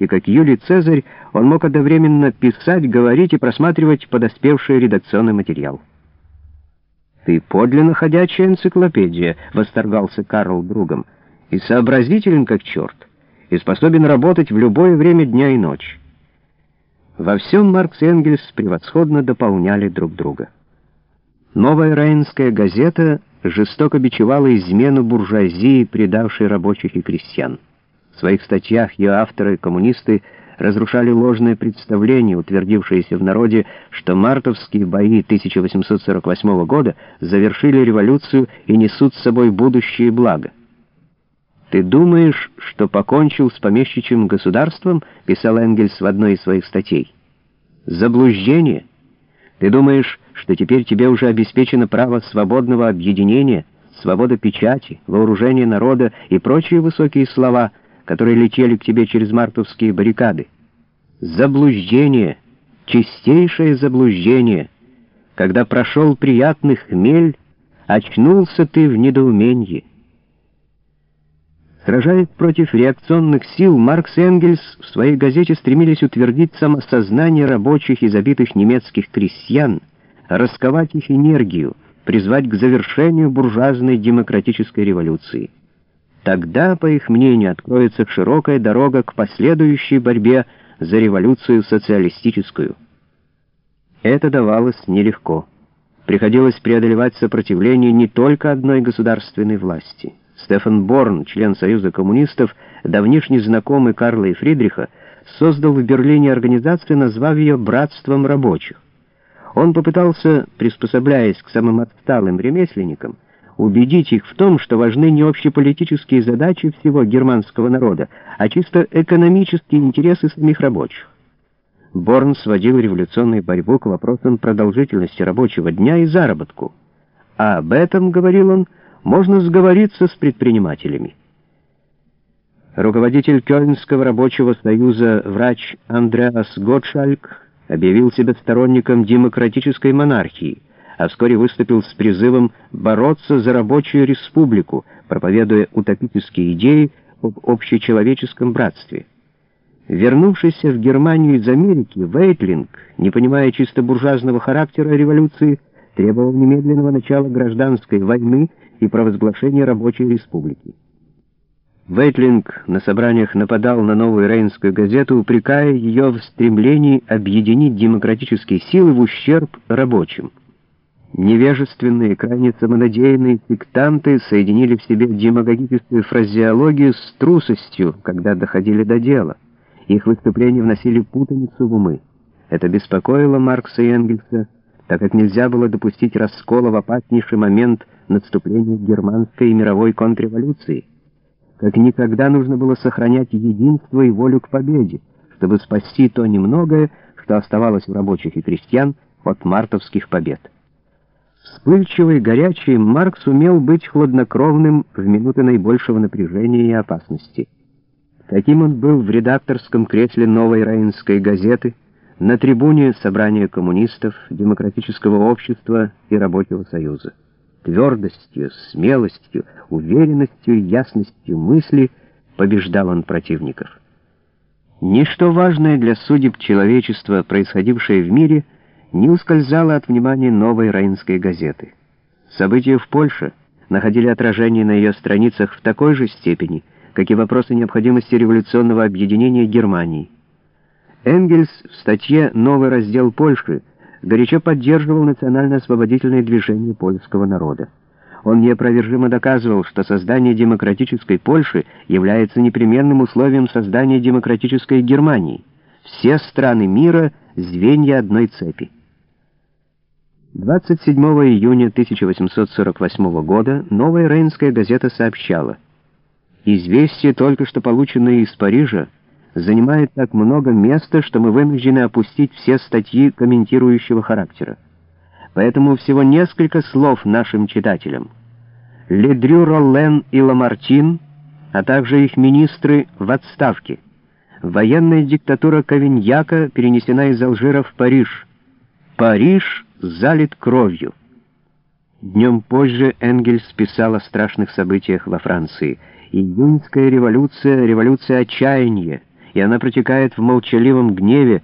и как Юлий Цезарь он мог одновременно писать, говорить и просматривать подоспевший редакционный материал. «Ты подлинно ходячая энциклопедия», — восторгался Карл другом, — «и сообразителен как черт, и способен работать в любое время дня и ночи». Во всем Маркс и Энгельс превосходно дополняли друг друга. Новая Рейнская газета жестоко бичевала измену буржуазии, предавшей рабочих и крестьян. В своих статьях ее авторы, коммунисты, разрушали ложное представление, утвердившееся в народе, что мартовские бои 1848 года завершили революцию и несут с собой будущее благо. «Ты думаешь, что покончил с помещичьим государством?» — писал Энгельс в одной из своих статей. «Заблуждение. Ты думаешь, что теперь тебе уже обеспечено право свободного объединения, свобода печати, вооружения народа и прочие высокие слова, которые летели к тебе через мартовские баррикады. Заблуждение, чистейшее заблуждение. Когда прошел приятный хмель, очнулся ты в недоумении. Сражаясь против реакционных сил, Маркс и Энгельс в своей газете стремились утвердить самосознание рабочих и забитых немецких крестьян, расковать их энергию, призвать к завершению буржуазной демократической революции. Тогда, по их мнению, откроется широкая дорога к последующей борьбе за революцию социалистическую. Это давалось нелегко. Приходилось преодолевать сопротивление не только одной государственной власти. Стефан Борн, член Союза коммунистов, давнишний знакомый Карла и Фридриха, создал в Берлине организацию, назвав ее «Братством рабочих». Он попытался, приспособляясь к самым отсталым ремесленникам, убедить их в том, что важны не общеполитические задачи всего германского народа, а чисто экономические интересы самих рабочих. Борн сводил революционную борьбу к вопросам продолжительности рабочего дня и заработку. А об этом, говорил он, можно сговориться с предпринимателями. Руководитель Кёльнского рабочего союза врач Андреас Готшальк объявил себя сторонником демократической монархии, а вскоре выступил с призывом бороться за рабочую республику, проповедуя утопические идеи об общечеловеческом братстве. Вернувшийся в Германию из Америки, Вейтлинг, не понимая чисто буржуазного характера революции, требовал немедленного начала гражданской войны и провозглашения рабочей республики. Вейтлинг на собраниях нападал на новую Рейнскую газету, упрекая ее в стремлении объединить демократические силы в ущерб рабочим. Невежественные, крайне самонадеянные сектанты соединили в себе демагогическую фразеологию с трусостью, когда доходили до дела. Их выступления вносили путаницу в умы. Это беспокоило Маркса и Энгельса, так как нельзя было допустить раскола в опаснейший момент наступления германской и мировой контрреволюции. Как никогда нужно было сохранять единство и волю к победе, чтобы спасти то немногое, что оставалось у рабочих и крестьян от мартовских побед. Вспыльчивый, горячий, Маркс умел быть хладнокровным в минуты наибольшего напряжения и опасности. Таким он был в редакторском кресле «Новой Раинской газеты», на трибуне собрания коммунистов, демократического общества и рабочего союза твердостью, смелостью, уверенностью ясностью мысли побеждал он противников. Ничто важное для судеб человечества, происходившее в мире, не ускользало от внимания новой Рейнской газеты. События в Польше находили отражение на ее страницах в такой же степени, как и вопросы необходимости революционного объединения Германии. Энгельс в статье «Новый раздел Польши» горячо поддерживал национально-освободительное движение польского народа. Он неопровержимо доказывал, что создание демократической Польши является непременным условием создания демократической Германии. Все страны мира — звенья одной цепи. 27 июня 1848 года новая Рейнская газета сообщала «Известие, только что полученное из Парижа, занимает так много места, что мы вынуждены опустить все статьи комментирующего характера. Поэтому всего несколько слов нашим читателям. Ледрю Роллен и Ламартин, а также их министры в отставке. Военная диктатура Кавиньяка перенесена из Алжира в Париж. Париж залит кровью. Днем позже Энгельс писал о страшных событиях во Франции. Июньская революция, революция отчаяния, и она протекает в молчаливом гневе,